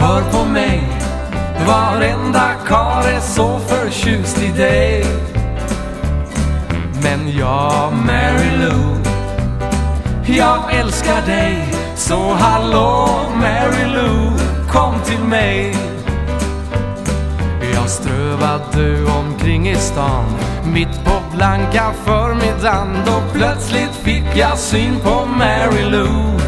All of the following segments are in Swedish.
Hör på mig, varenda kar är så förtjust i dig. Men jag, Mary Lou, jag älskar dig. Så hallå Mary Lou, kom till mig. Jag strövade omkring i stan mitt på blanka förmiddagen då plötsligt fick jag syn på Mary Lou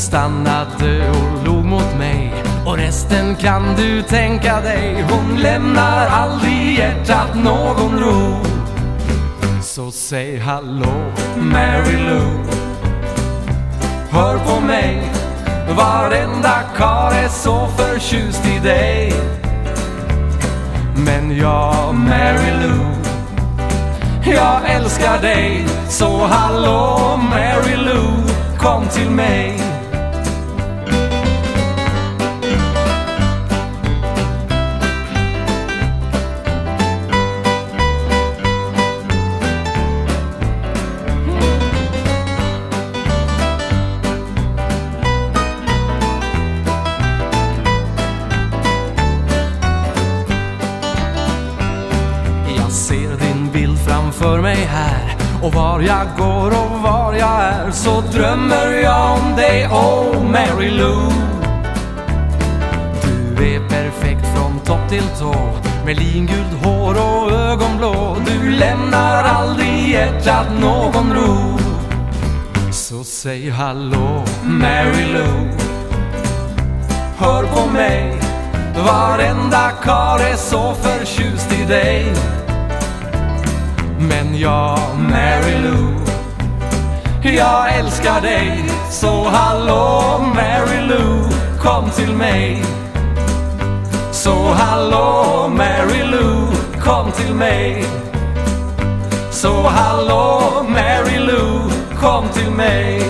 stannade och log mot mig. Och resten kan du tänka dig. Hon lämnar aldrig hjärtat någon ro. Så säg hallå Mary Lou. Hör på mig. Varenda kar är så förtjust i dig. Men jag, Mary Lou Jag älskar dig. Så hallå Mary Lou Kom till mig. För mig här. Och var jag går och var jag är Så drömmer jag om dig, oh Mary Lou. Du är perfekt från topp till tå Med lingult hår och ögonblå. Du lämnar aldrig hjärtat någon ro. Så säg hallå Mary Lou. Hör på mig Varenda kar är så förtjust i dig. Men jag, Mary Lou. Jag älskar dig. Så hallå Mary Lou. Kom till mig. Så hallå Mary Lou. Kom till mig. Så hallå Mary Lou. Kom till mig.